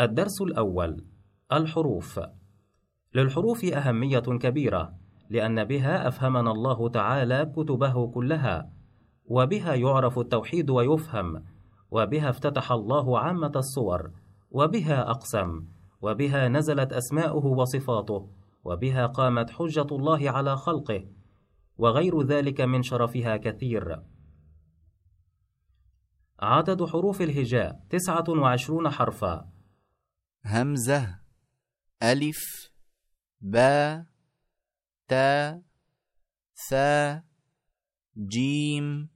الدرس الأول الحروف. للحروف أهمية كبيرة لأن بها أفهمنا الله تعالى كتبه كلها وبها يعرف التوحيد ويفهم وبها افتتح الله عامة الصور وبها أقسم وبها نزلت أسماؤه وصفاته وبها قامت حجة الله على خلقه وغير ذلك من شرفها كثير. عدد حروف الهجاء تسعة وعشرون حرفا. همزة ألف باء تاء ثاء جيم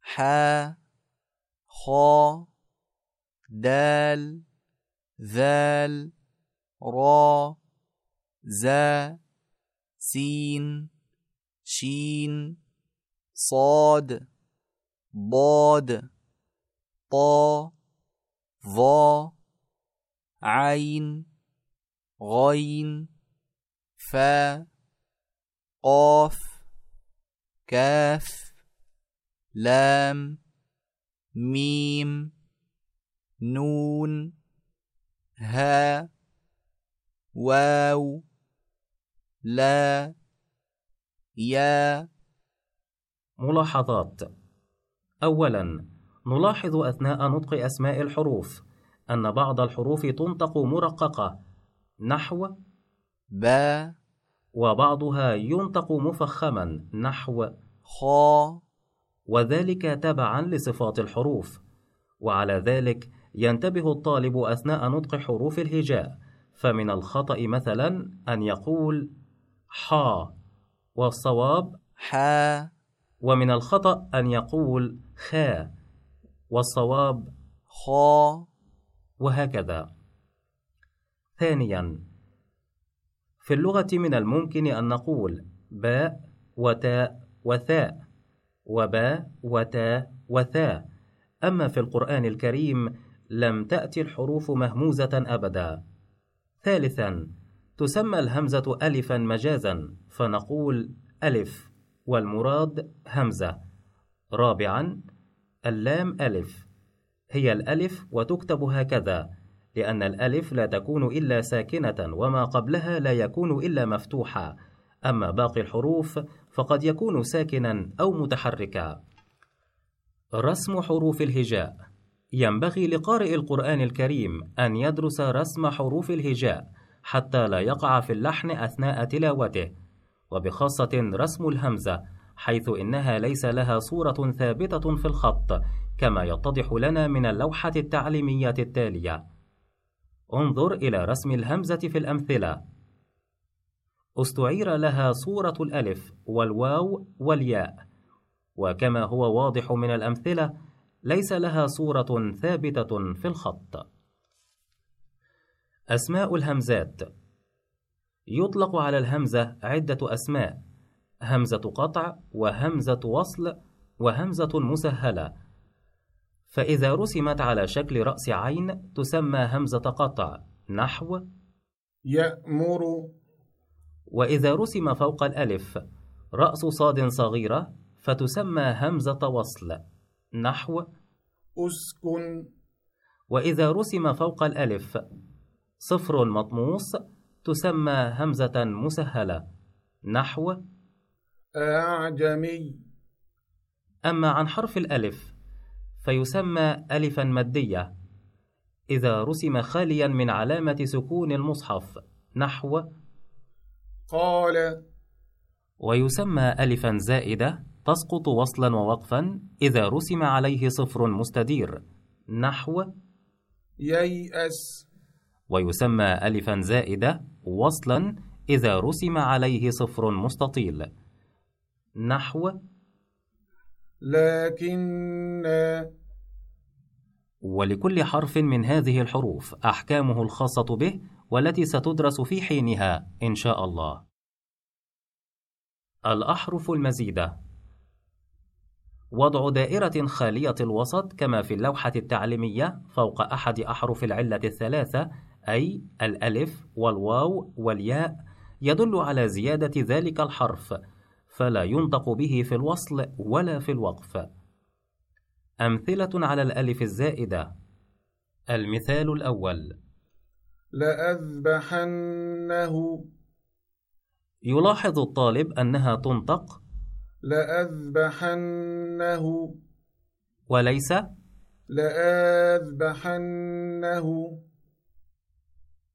حاء خاء دال ذال را زا سين شين صاد ضاد طا ظا عين غين فا قاف كاف لام ميم نون ها واو لا يا ملاحظات. أولاً نلاحظ أثناء نطق أسماء الحروف. أن بعض الحروف تنطق مرققة. نحو. با وبعضها ينطق مفخما. نحو. خا وذلك تبعا لصفات الحروف. وعلى ذلك ينتبه الطالب أثناء نطق حروف الهجاء. فمن الخطأ مثلا أن يقول حا والصواب حا ومن الخطأ أن يقول خا والصواب خا وهكذا. ثانيا في اللغة من الممكن أن نقول باء وتاء وثاء وباء وتاء وثاء أما في القرآن الكريم لم تأتي الحروف مهموزة أبدا. ثالثا تسمى الهمزة ألفا مجازا فنقول ألف والمراد همزة. رابعا اللام ألف. هي الألف وتكتب هكذا لأن الألف لا تكون إلا ساكنة وما قبلها لا يكون إلا مفتوحا. أما باقي الحروف فقد يكون ساكنا أو متحركا. رسم حروف الهجاء. ينبغي لقارئ القرآن الكريم أن يدرس رسم حروف الهجاء حتى لا يقع في اللحن أثناء تلاوته وبخاصة رسم الهمزة حيث إنها ليس لها صورة ثابتة في الخط كما يتضح لنا من اللوحة التعليمية التالية. انظر إلى رسم الهمزة في الأمثلة. استعير لها صورة الألف والواو والياء. وكما هو واضح من الأمثلة ليس لها صورة ثابتة في الخط. أسماء الهمزات. يطلق على الهمزة عدة أسماء همزة قطع وهمزة وصل وهمزة مسهلة. فإذا رسمت على شكل رأس عين تسمى همزة قطع نحو. يأمر. وإذا رسم فوق الألف رأس صاد صغيرة فتسمى همزة وصل نحو. أسكن. وإذا رسم فوق الألف صفر مطموس تسمى همزة مسهلة نحو. أعجمي. أما عن حرف الألف فيسمى ألفا مادية. إذا رسم خاليا من علامة سكون المصحف نحو. قال. ويسمى ألفا زائدة تسقط وصلا ووقفا إذا رسم عليه صفر مستدير نحو. ييأس. ويسمى ألفا زائدة وصلا إذا رسم عليه صفر مستطيل نحو. لكن ولكل حرف من هذه الحروف أحكامه الخاصة به والتي ستدرس في حينها إن شاء الله. الأحرف المزيدة وضع دائرة خالية الوسط كما في اللوحة التعليمية فوق أحد أحرف العلة الثلاثة أي الألف والواو والياء يدل على زيادة ذلك الحرف فلا ينطق به في الوصل ولا في الوقف. أمثلة على الألف الزائدة. المثال الأول. لأذبحنه. يلاحظ الطالب أنها تنطق. لأذبحنه. وليس. لآذبحنه.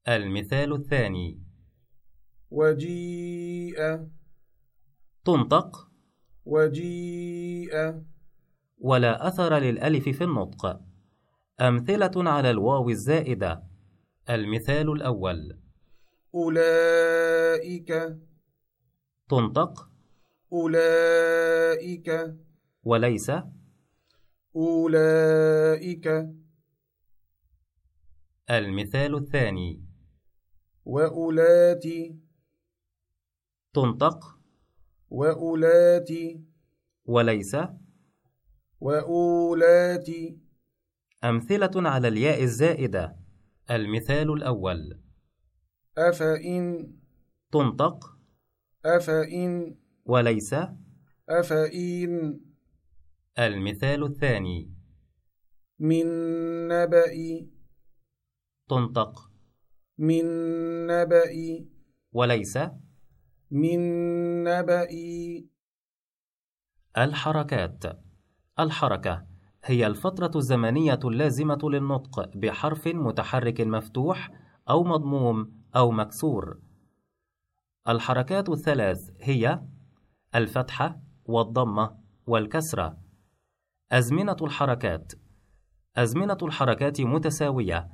المثال الثاني. وجيء. تنطق. وجيء. ولا أثر للألف في النطق. أمثلة على الواو الزائدة. المثال الأول. أولئك. تنطق. أولئك. وليس. أولئك. المثال الثاني. وأولاتي. تنطق. وأولاتي. وليس. وأولاتي. أمثلة على الياء الزائدة. المثال الأول. أفإن. تنطق. أفإن. وليس. أفإن. المثال الثاني. من نبأ. تنطق. من نبأ. وليس. من نبأ. الحركات. الحركة هي الفترة الزمنية اللازمة للنطق بحرف متحرك مفتوح أو مضموم أو مكسور. الحركات الثلاث هي الفتحة والضمة والكسرة. أزمنة الحركات أزمنة الحركات متساوية،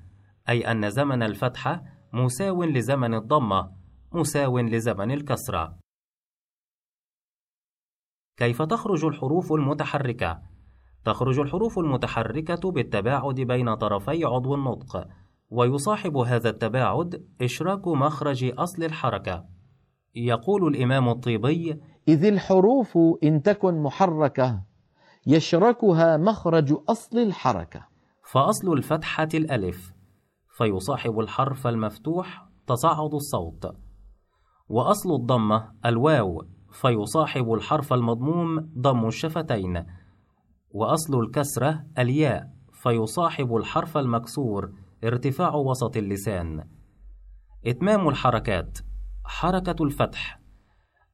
أي أن زمن الفتحة مساو لزمن الضمة، مساو لزمن الكسرة. كيف تخرج الحروف المتحركة؟ تخرج الحروف المتحركة بالتباعد بين طرفي عضو النطق، ويصاحب هذا التباعد إشراك مخرج أصل الحركة. يقول الإمام الطيبي: إذ الحروف إن تكن محركة يشركها مخرج أصل الحركة فأصل الفتحة الألف، فيصاحب الحرف المفتوح تصاعد الصوت. وأصل الضمة الواو، فيصاحب الحرف المضموم ضم الشفتين. وأصل الكسرة الياء فيصاحب الحرف المكسور ارتفاع وسط اللسان. إتمام الحركات. حركة الفتح.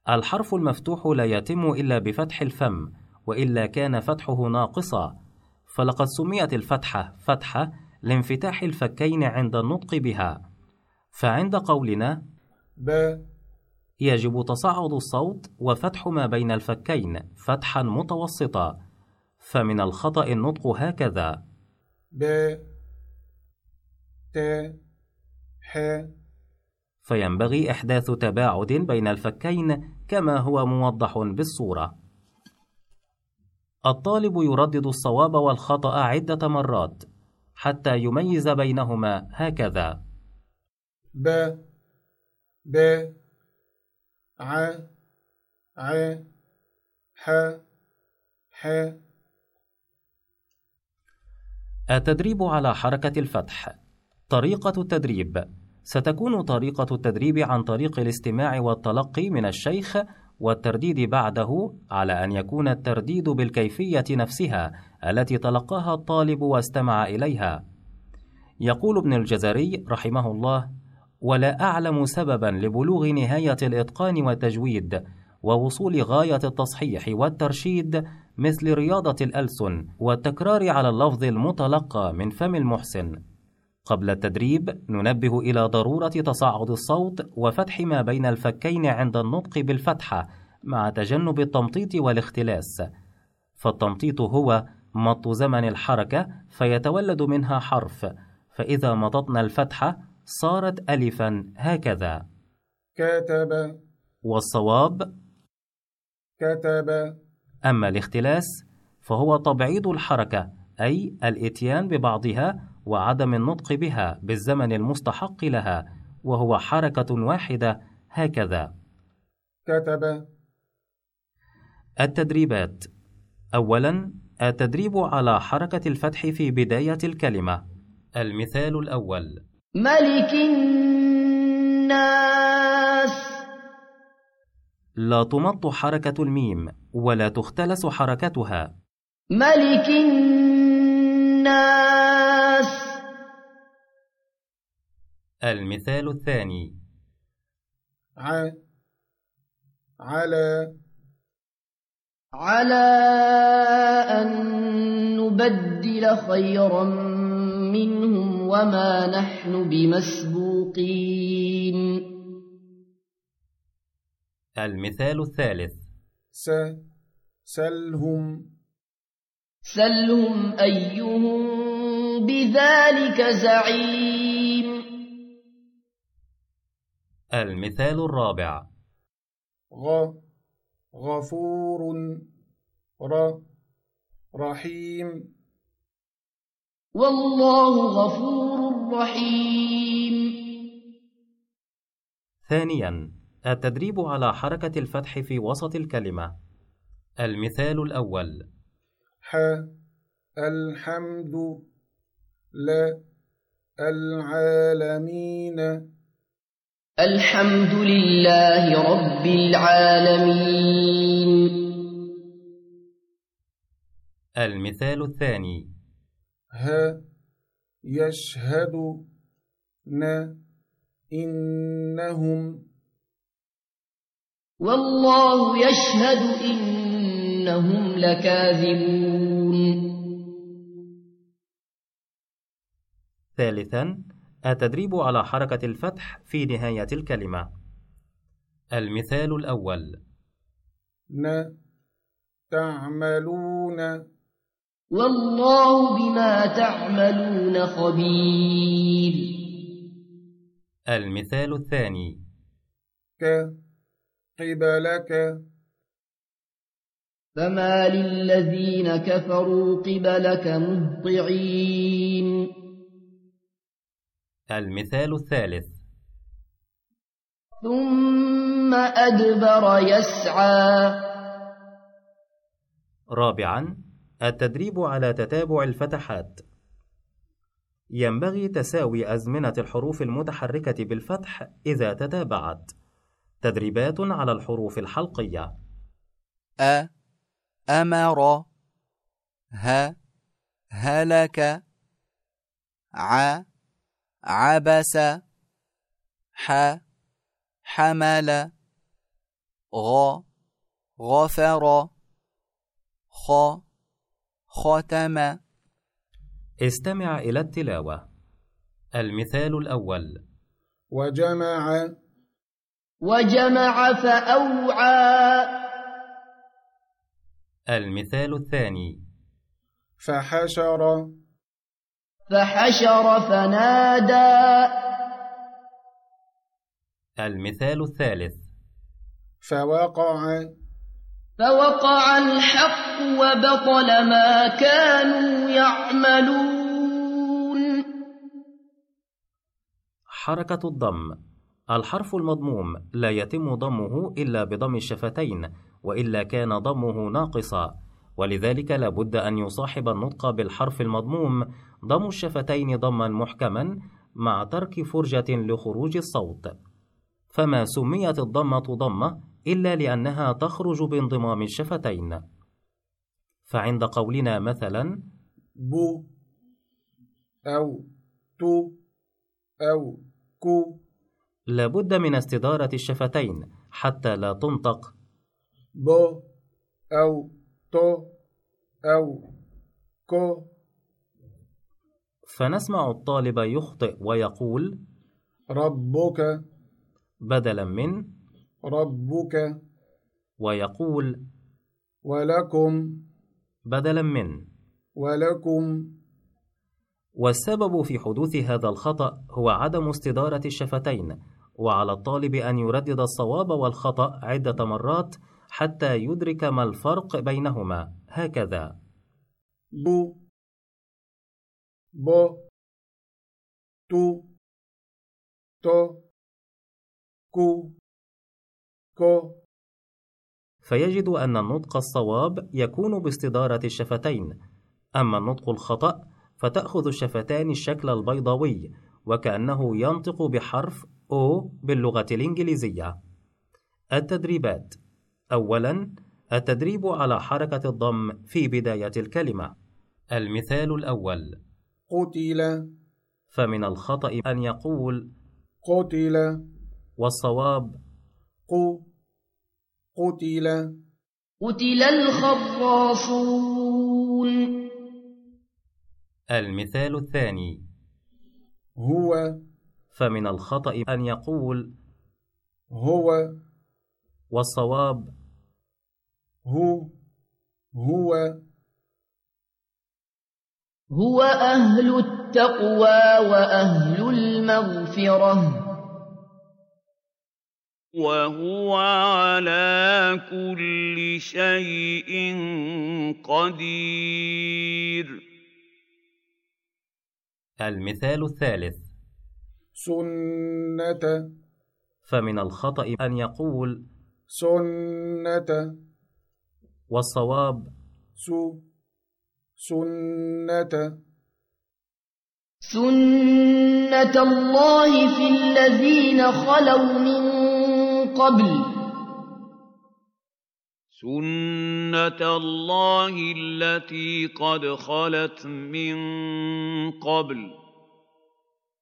الحرف المفتوح لا يتم إلا بفتح الفم وإلا كان فتحه ناقصا. فلقد سميت الفتحة فتحة لانفتاح الفكين عند النطق بها. فعند قولنا ب يجب تصاعد الصوت وفتح ما بين الفكين فتحا متوسطا فمن الخطأ النطق هكذا. ب ت ح. فينبغي إحداث تباعد بين الفكين كما هو موضح بالصورة. الطالب يردد الصواب والخطأ عدة مرات حتى يميز بينهما هكذا: ب ب التدريب على حركة الفتح. طريقة التدريب. ستكون طريقة التدريب عن طريق الاستماع والتلقي من الشيخ والترديد بعده على أن يكون الترديد بالكيفية نفسها التي تلقاها الطالب واستمع إليها. يقول ابن الجزري رحمه الله: ولا أعلم سببا لبلوغ نهاية الإتقان والتجويد ووصول غاية التصحيح والترشيد مثل رياضة الألسن والتكرار على اللفظ المتلقى من فم المحسن. قبل التدريب ننبه إلى ضرورة تصاعد الصوت وفتح ما بين الفكين عند النطق بالفتحة مع تجنب التمطيط والاختلاس. فالتمطيط هو مط زمن الحركة فيتولد منها حرف، فإذا مططنا الفتحة صارت ألفا. هكذا. كتب. والصواب؟ كتب. أما الاختلاس فهو تبعيض الحركة أي الإتيان ببعضها وعدم النطق بها بالزمن المستحق لها وهو حركة واحدة. هكذا. كتب. التدريبات. أولا التدريب على حركة الفتح في بداية الكلمة. المثال الأول. ملك الناس. لا تمط حركة الميم ولا تختلس حركتها. ملك الناس. المثال الثاني. ع على. على أن نبدل خيرا منهم وما نحن بمسبوقين. المثال الثالث. س سلهم. سلهم أيهم بذلك زعيم. المثال الرابع. غ غفور. ر رحيم. والله غفور رحيم. ثانيا التدريب على حركة الفتح في وسط الكلمة. المثال الأول. ح الحمد لا العالمين. الحمد لله رب العالمين. المثال الثاني. ها يشهد ن إنهم والله يشهد إنهم لكاذبون. ثالثا التدريب على حركة الفتح في نهاية الكلمة. المثال الأول. ن تعملون والله بما تعملون خبير. المثال الثاني. ك. قبلك فما للذين كفروا قبلك مهطعين. المثال الثالث. ثم أدبر يسعى. رابعا. التدريب على تتابع الفتحات. ينبغي تساوي أزمنة الحروف المتحركة بالفتح إذا تتابعت. تدريبات على الحروف الحلقية. أ أمر ه هلك ع عبس ح حمل غ غفر خ ختم استمع إلى التلاوة. المثال الأول. وجمع. وجمع فأوعى. المثال الثاني. فحشر. فحشر فنادى. المثال الثالث. فوقع. فوقع الحق وبطل ما كانوا يعملون. حركة الضم. الحرف المضموم لا يتم ضمه إلا بضم الشفتين وإلا كان ضمه ناقصا. ولذلك لا بد أن يصاحب النطق بالحرف المضموم. ضم الشفتين ضما محكما مع ترك فرجة لخروج الصوت. فما سميت الضمة ضمة إلا لأنها تخرج بانضمام الشفتين. فعند قولنا مثلا بو أو تو أو كو. لا بد من استدارة الشفتين حتى لا تنطق. بو أو تو أو كو. فنسمع الطالب يخطئ ويقول ربك. بدلا من ربك ويقول ولكم بدلا من. ولكم والسبب في حدوث هذا الخطأ هو عدم استدارة الشفتين وعلى الطالب أن يردد الصواب والخطأ عدة مرات حتى يدرك ما الفرق بينهما. هكذا. بو بو تو تو كو كو. فيجد أن النطق الصواب يكون باستدارة الشفتين أما النطق الخطأ فتأخذ الشفتان الشكل البيضاوي وكأنه ينطق بحرف O باللغة الإنجليزية. التدريبات. أولا التدريب على حركة الضم في بداية الكلمة. المثال الأول. قتل. فمن الخطأ أن يقول قتل. والصواب قو قتل. قتل الخراصون. المثال الثاني. هو. فمن الخطأ أن يقول. هو. والصواب. هو. هو. هو أهل التقوى وأهل المغفرة. وهو على كل شيء قدير. المثال الثالث. سنة. فمن الخطأ أن يقول سنة. والصواب سو سنة. سنة الله في الذين خلوا من قبل. سنة الله التي قد خلت من قبل.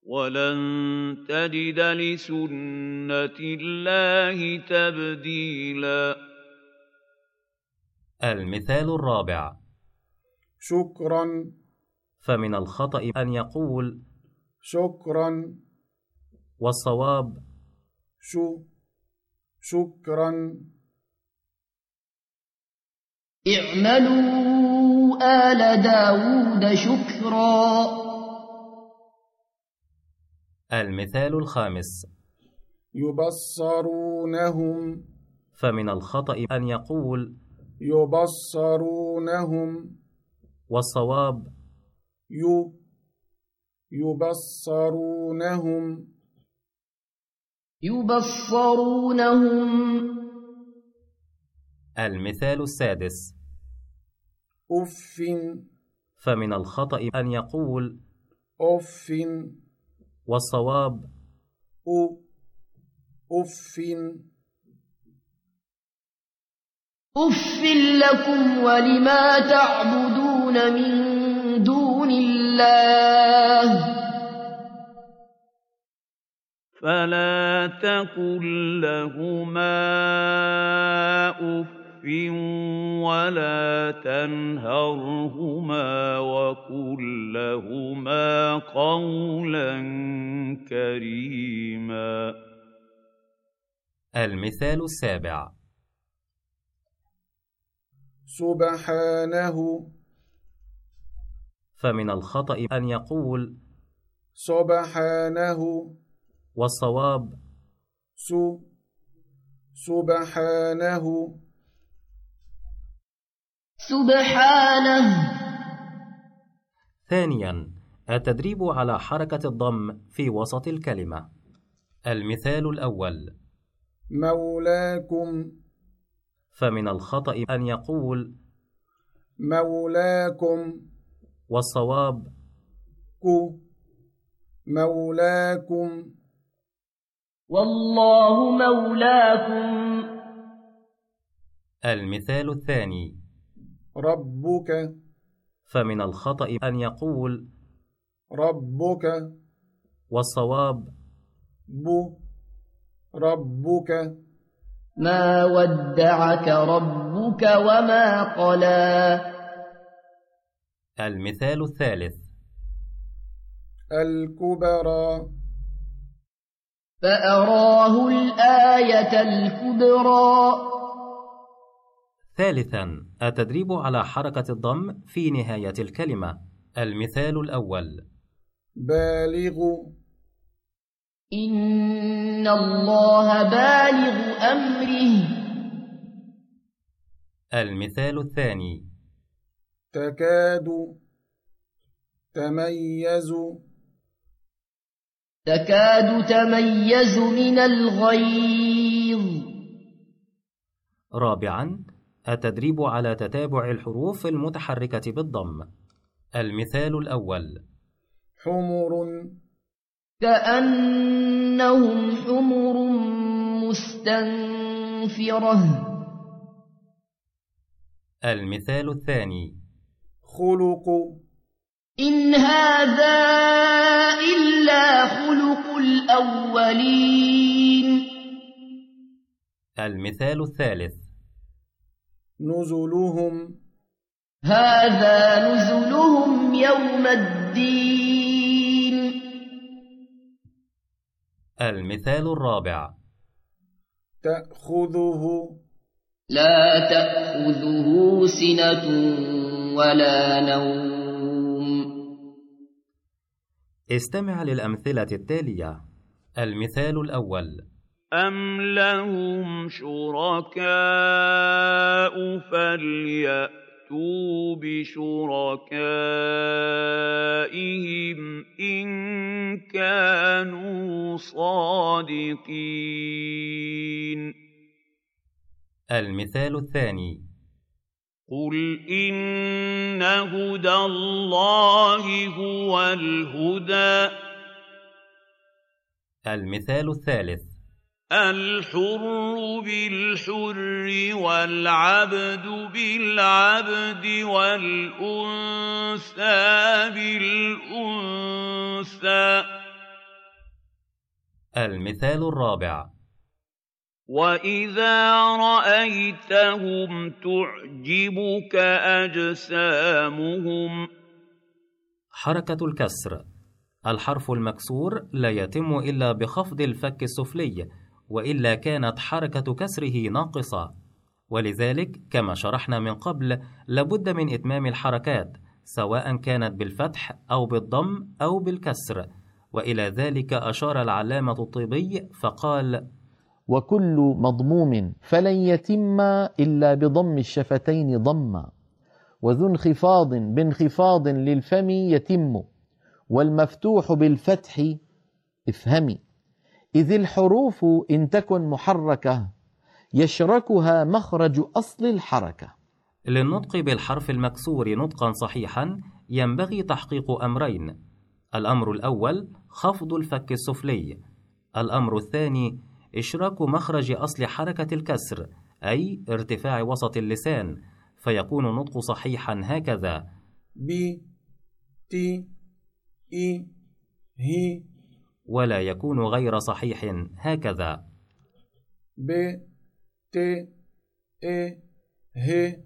ولن تجد لسنة الله تبديلا. المثال الرابع. شكرا. فمن الخطأ أن يقول شكرا. والصواب شو شكرا. اعملوا آل داود شكرا. المثال الخامس. يبصرونهم. فمن الخطأ أن يقول يبصرونهم. والصواب يو يبصرونهم. يبصرونهم. المثال السادس. أف. فمن الخطأ أن يقول أف. والصواب أو أف. أف لكم ولما تعبدون من دون الله. فلا تقل لهما أف ولا تنهرهما وقل لهما قولا كريما. المثال السابع. سبحانه. فمن الخطأ أن يقول سبحانه. والصواب. سو سبحانه. سبحانه. ثانيا التدريب على حركة الضم في وسط الكلمة. المثال الأول. مولاكم. فمن الخطأ أن يقول. مولاكم. والصواب. كو. مولاكم. والله مولاكم. المثال الثاني. ربك. فمن الخطأ أن يقول ربك. والصواب بو ربك. ما ودعك ربك وما قلى. المثال الثالث. الكبرى. فأراه الآية الكبرى. ثالثا التدريب على حركة الضم في نهاية الكلمة. المثال الأول. بالغ. إن الله بالغ أمره. المثال الثاني. تكاد. تميز. تكاد تميز من الغيظ. رابعا التدريب على تتابع الحروف المتحركة بالضم. المثال الأول. حمر. كأنهم حمر مستنفرة. المثال الثاني. خلق. إن هذا إلا خلق الأولين. المثال الثالث. نزلهم. هذا نزلهم يوم الدين. المثال الرابع. تأخذه. لا تأخذه سنة ولا نوم. استمع للأمثلة التالية. المثال الأول. أَمْ لَهُمْ شُرَكَاءُ فَلْيَأْتُوا بِشُرَكَائِهِمْ إِن كَانُوا صَادِقِينَ. المثال الثاني. قُلْ إِنَّ هُدَى اللَّهِ هُوَ الْهُدَىٰ. المثال الثالث. الْحُرُّ بِالْحُرِّ وَالْعَبْدُ بِالْعَبْدِ وَالْأُنثَىٰ بِالْأُنثَىٰ. المثال الرابع. وَإِذَا رَأَيْتَهُمْ تُعْجِبُكَ أَجْسَامُهُمْ حركة الكسر. الحرف المكسور لا يتم إلا بخفض الفك السفلي وإلا كانت حركة كسره ناقصة. ولذلك كما شرحنا من قبل لابد من إتمام الحركات سواء كانت بالفتح أو بالضم أو بالكسر. وإلى ذلك أشار العلامة الطيبي فقال وكل مضموم فلن يتم إلا بضم الشفتين ضما. وذو انخفاض بانخفاض للفم يتم والمفتوح بالفتح افهمي إذ الحروف إن تكن محركة يشركها مخرج أصل الحركة. للنطق بالحرف المكسور نطقا صحيحا ينبغي تحقيق أمرين. الأمر الأول خفض الفك السفلي الأمر الثاني إشراك مخرج أصل حركة الكسر أي ارتفاع وسط اللسان فيكون النطق صحيحا هكذا. بي تي إي هي ولا يكون غير صحيح هكذا. ب ت إ ه.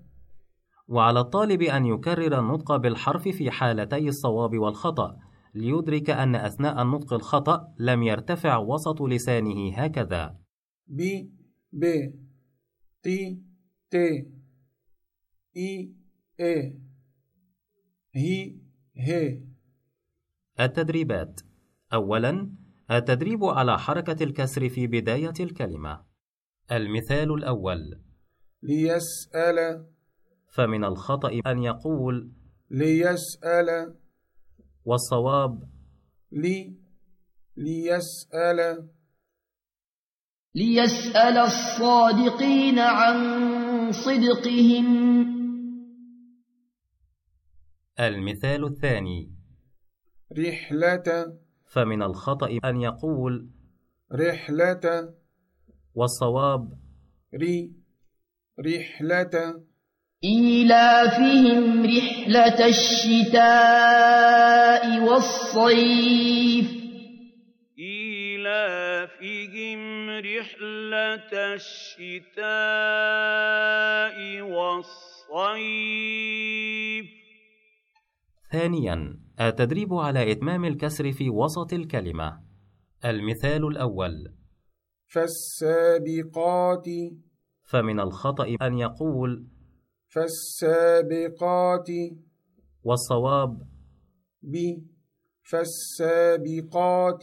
وعلى الطالب أن يكرر النطق بالحرف في حالتي الصواب والخطأ. ليدرك أن أثناء النطق الخطأ لم يرتفع وسط لسانه هكذا. بي ب تي ت إي إ هي هي التدريبات. أولا التدريب على حركة الكسر في بداية الكلمة. المثال الأول. ليسأل. فمن الخطأ أن يقول. ليسأل. والصواب لي ليسأل. ليسأل الصادقين عن صدقهم. المثال الثاني. رحلة. فمن الخطأ أن يقول رحلة. والصواب ري رحلة. إيلافهم رحلة الشتاء والصيف. إِيلَافِهِمْ رِحْلَةَ الشِّتَاءِ وَالصَّيْفِ. ثانيا التدريب على إتمام الكسر في وسط الكلمة. المثال الأول. فالسابقات. فمن الخطأ أن يقول فالسابقات والصواب بي فالسابقات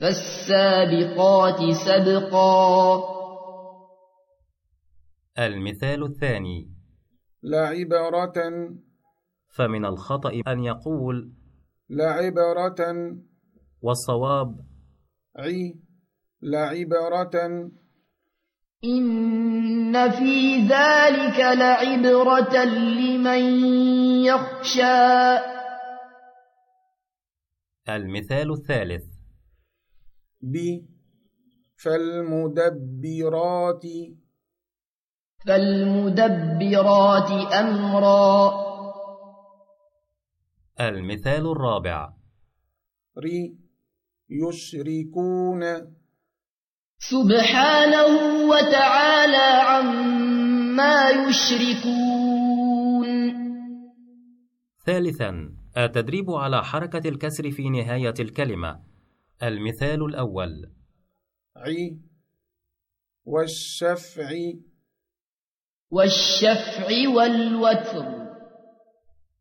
فالسابقات سبقا. المثال الثاني. لعبرة فمن الخطأ أن يقول لعبرة والصواب عي لعبرة إن في ذلك لعبرة لمن يخشى. المثال الثالث. بي فالمدبرات. فالمدبرات أمرا. المثال الرابع. ري يشركون. سبحانه وتعالى عما يشركون. ثالثا التدريب على حركة الكسر في نهاية الكلمة. المثال الأول. عي والشفع. والشفع والوتر.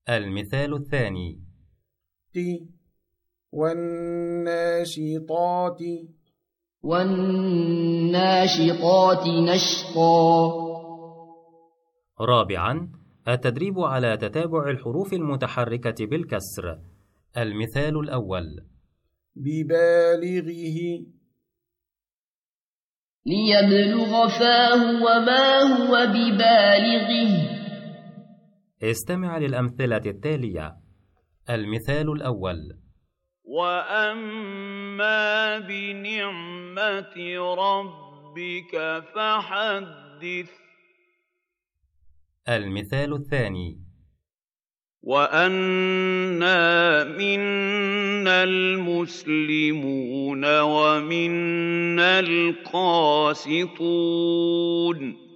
المثال الثاني. تي والناشطات. والناشطات نشطا. رابعا التدريب على تتابع الحروف المتحركة بالكسر. المثال الأول. ببالغه. ليبلغ فاه وما هو ببالغه. استمع للأمثلة التالية. المثال الأول. وأما بنعمة ربك فحدث. المثال الثاني. وأنا منا المسلمون ومنا القاسطون.